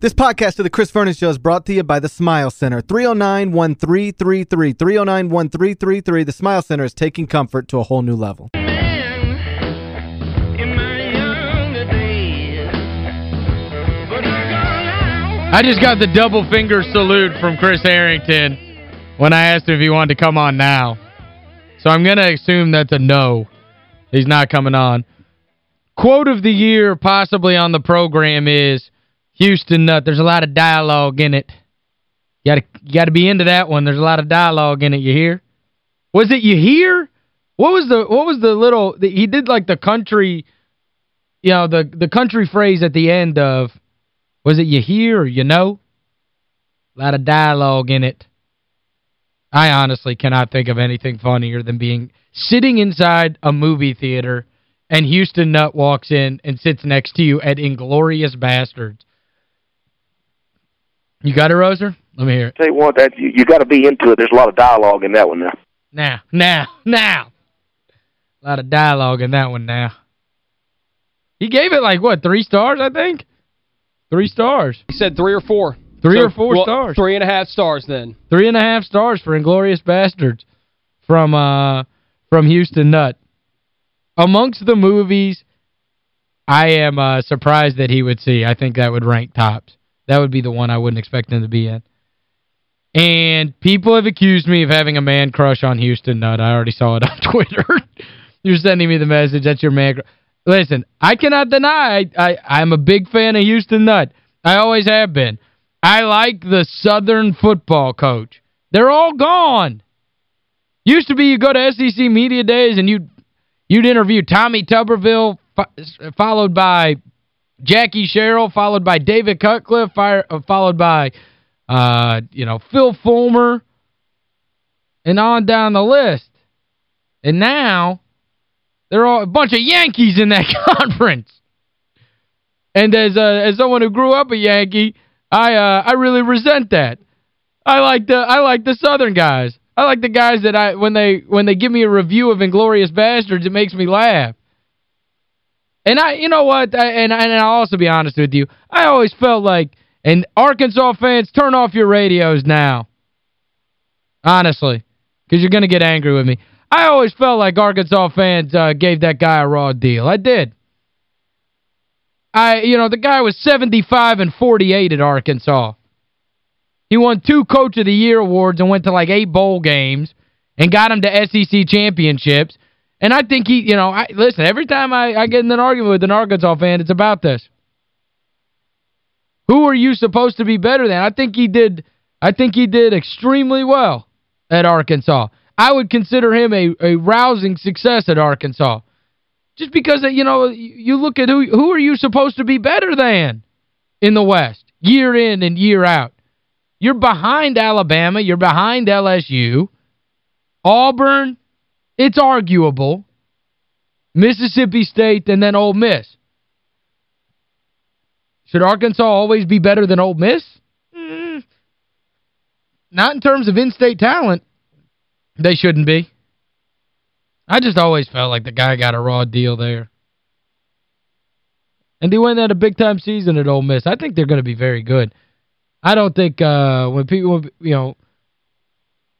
This podcast of the Chris Vernon Show is brought to you by the Smile Center. 309-1333. 309-1333. The Smile Center is taking comfort to a whole new level. I just got the double finger salute from Chris Harrington when I asked him if he wanted to come on now. So I'm going to assume that's a no. He's not coming on. Quote of the year possibly on the program is Houston Nutt. There's a lot of dialogue in it. You got to be into that one. There's a lot of dialogue in it, you hear? Was it you hear? What was the what was the little the, he did like the country you know, the the country phrase at the end of was it you hear or you know? A lot of dialogue in it. I honestly cannot think of anything funnier than being sitting inside a movie theater and Houston Nutt walks in and sits next to you at Inglourious Basterds. You got it, Roser? Let me hear it. Tell you what, that, you, you got to be into it. There's a lot of dialogue in that one now. Now, now, now. A lot of dialogue in that one now. He gave it like, what, three stars, I think? Three stars. He said three or four. Three so, or four well, stars. Three and a half stars then. Three and a half stars for Inglourious Basterds from uh from Houston Nutt. Amongst the movies I am uh, surprised that he would see. I think that would rank tops. That would be the one I wouldn't expect him to be in. And people have accused me of having a man crush on Houston Nutt. I already saw it on Twitter. You're sending me the message. That's your man. Listen, I cannot deny I, I, I'm a big fan of Houston Nutt. I always have been. I like the Southern football coach. They're all gone. Used to be you go to SEC Media Days and you'd, you'd interview Tommy Tuberville fo followed by Jackie Sherrill, followed by David Cutcliffe, uh, followed by, uh, you know, Phil Fulmer, and on down the list. And now, they're all a bunch of Yankees in that conference. And as uh, as someone who grew up a Yankee, I uh, I really resent that. I like the I like the Southern guys. I like the guys that I when they when they give me a review of Inglourious Basterds, it makes me laugh. And I you know what, and and I'll also be honest with you. I always felt like and Arkansas fans, turn off your radios now. Honestly, because you're going to get angry with me. I always felt like Arkansas fans uh, gave that guy a raw deal. I did. I you know, the guy was 75 and 48 at Arkansas. He won two Coach of the Year awards and went to like eight bowl games and got him to SEC championships. And I think he, you know, I listen, every time I, I get in an argument with an Arkansas fan, it's about this. Who are you supposed to be better than? I think he did I think he did extremely well at Arkansas. I would consider him a, a rousing success at Arkansas. Just because, you know, you look at who who are you supposed to be better than in the West, year in and year out. You're behind Alabama. You're behind LSU. Auburn, it's arguable. Mississippi State and then Ole Miss. Should Arkansas always be better than Ole Miss? Mm, not in terms of in-state talent. They shouldn't be. I just always felt like the guy got a raw deal there. And they went at a big-time season at Ole Miss. I think they're going to be very good. I don't think uh, when people, you know,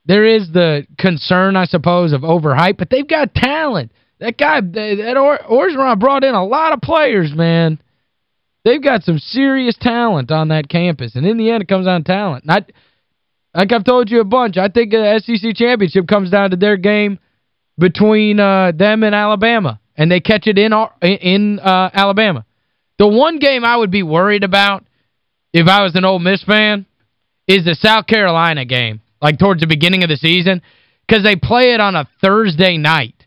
there is the concern, I suppose, of overhype, but they've got talent. That guy, that or Orgeron brought in a lot of players, man. They've got some serious talent on that campus, and in the end, it comes down to talent. Like I've told you a bunch, I think the SEC championship comes down to their game between uh, them and Alabama, and they catch it in, in uh, Alabama. The one game I would be worried about if I was an Ole Miss fan is the South Carolina game, like towards the beginning of the season, because they play it on a Thursday night.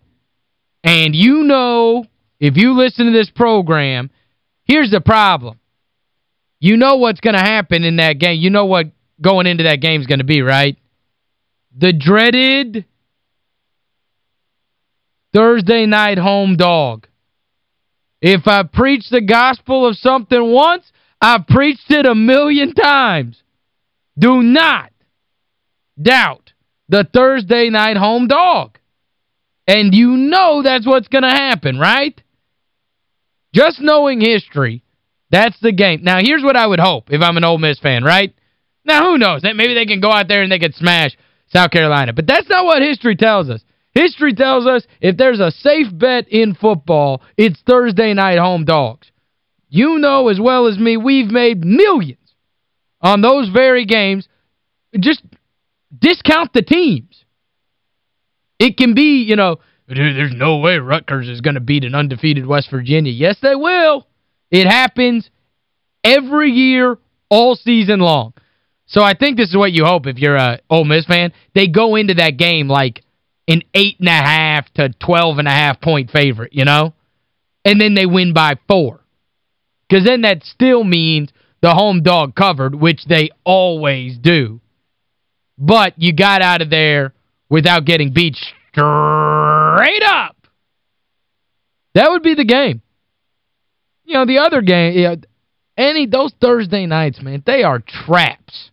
And you know, if you listen to this program, here's the problem. You know what's going to happen in that game. You know what going into that game is going to be, right? The dreaded Thursday night home dog. If I preach the gospel of something once, I've preached it a million times. Do not doubt the Thursday night home dog. And you know that's what's going to happen, right? Just knowing history, That's the game. Now, here's what I would hope if I'm an Ole Miss fan, right? Now, who knows? Maybe they can go out there and they can smash South Carolina. But that's not what history tells us. History tells us if there's a safe bet in football, it's Thursday night home dogs. You know as well as me, we've made millions on those very games. Just discount the teams. It can be, you know, there's no way Rutgers is going to beat an undefeated West Virginia. Yes, they will. It happens every year, all season long. So I think this is what you hope if you're a Ole Miss fan. They go into that game like an eight and a half to twelve and a half point favorite, you know? And then they win by four. Because then that still means the home dog covered, which they always do. But you got out of there without getting beat straight up. That would be the game. You know, the other game, you know, any those Thursday nights, man, they are traps.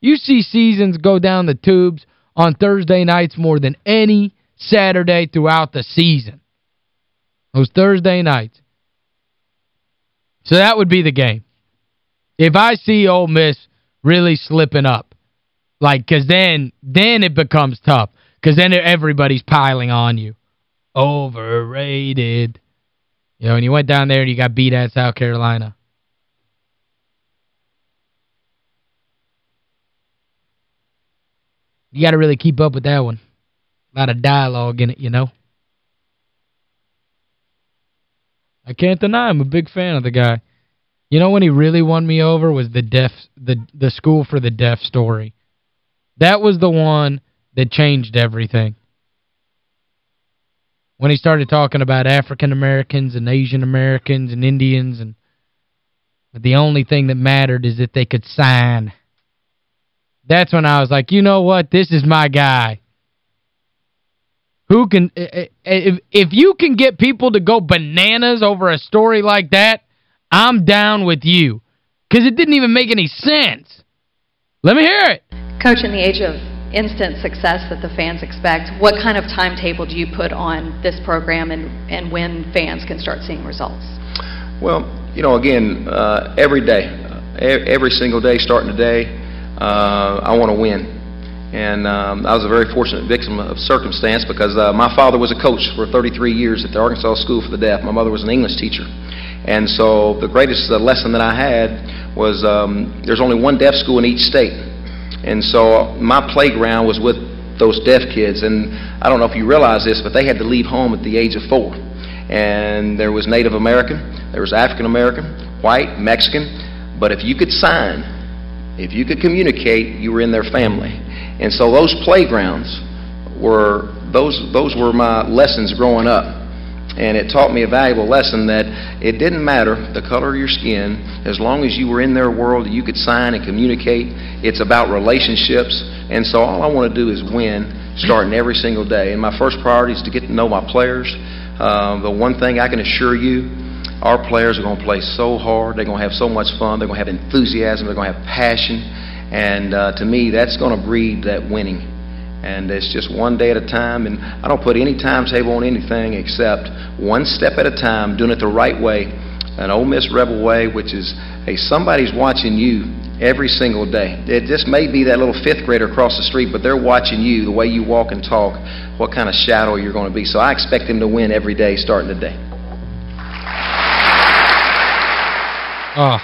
You see seasons go down the tubes on Thursday nights more than any Saturday throughout the season. Those Thursday nights. So that would be the game. If I see Ole Miss really slipping up, like, because then, then it becomes tough. Because then everybody's piling on you. Overrated. You know, and you went down there and you got beat at South Carolina. You got to really keep up with that one. A lot of dialogue in it, you know. I can't deny I'm a big fan of the guy. You know when he really won me over was the deaf the the school for the deaf story. That was the one that changed everything. When he started talking about African Americans and Asian Americans and Indians and the only thing that mattered is that they could sign. That's when I was like, you know what? This is my guy. Who can if if you can get people to go bananas over a story like that, I'm down with you. Because it didn't even make any sense. Let me hear it. Coach, in the age of instant success that the fans expect, what kind of timetable do you put on this program and, and when fans can start seeing results? Well, you know, again, uh, every day, every single day, starting today, uh, I want to win. And um, I was a very fortunate victim of circumstance because uh, my father was a coach for 33 years at the Arkansas School for the Deaf. My mother was an English teacher. And so the greatest uh, lesson that I had was um, there's only one deaf school in each state. And so uh, my playground was with those deaf kids. And I don't know if you realize this, but they had to leave home at the age of four. And there was Native American, there was African American, white, Mexican. But if you could sign, if you could communicate, you were in their family. And so those playgrounds were those those were my lessons growing up. And it taught me a valuable lesson that it didn't matter the color of your skin, as long as you were in their world, you could sign and communicate. It's about relationships. And so all I want to do is win, starting every single day. And my first priority is to get to know my players. Um, the one thing I can assure you, our players are going to play so hard. They're going to have so much fun. They're going to have enthusiasm. They're going to have passion. And uh, to me, that's going to breed that winning and it's just one day at a time. And I don't put any timetable on anything except one step at a time doing it the right way. An Ole Miss Rebel way which is hey somebody's watching you every single day. It just may be that little fifth grader across the street but they're watching you the way you walk and talk what kind of shadow you're going to be. So I expect them to win every day starting today. Oh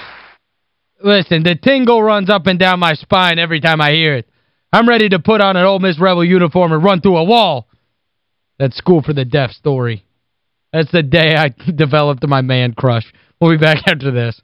listen the tingle runs up and down my spine every time I hear it I'm ready to put on an Ole Miss Rebel uniform and run through a wall. That School for the Deaf story. That's the day I developed my man crush. We'll be back after this.